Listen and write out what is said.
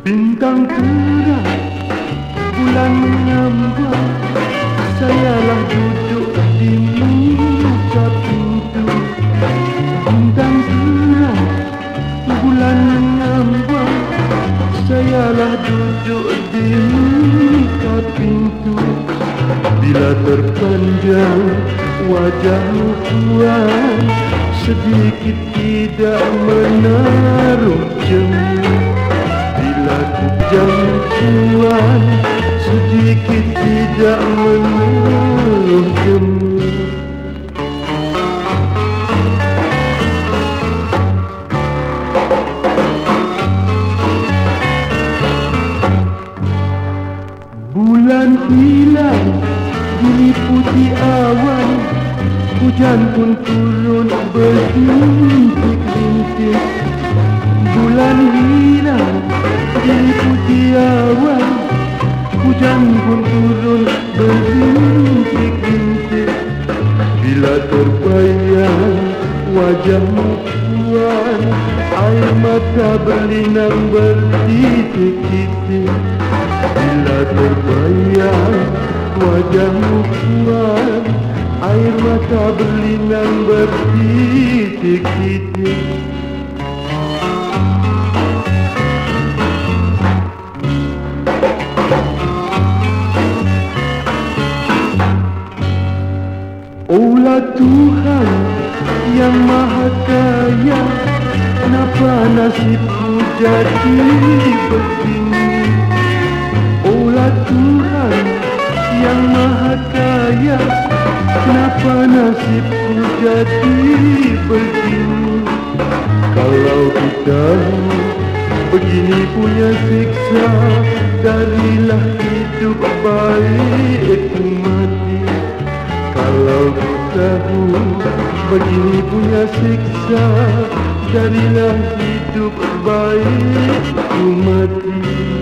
Bintang terang, Bulan menyambar Sayalah duduk di muka pintu. Bintang terang, Bulan menyambar Sayalah duduk di muka pintu. Bila terpanjang wajah puan Sedikit tidak menaruh cemur Sedikit tidak jemu Bulan hilang diliputi awan. Hujan pun turun berintik-intik Bulan Hujan pun turun berintik-intik Bila terbayang wajahmu puan Air mata berlinang bertitik-titik Bila terbayang wajahmu puan Air mata berlinang bertitik-titik Olah Tuhan yang maha kaya Kenapa nasibku jadi begini? Olah Tuhan yang maha kaya Kenapa nasibku jadi begini? Kalau kita begini punya siksa Darilah hidup baik mati. Kalau ku tahu begini punya siksa Darilah hidup baik ku mati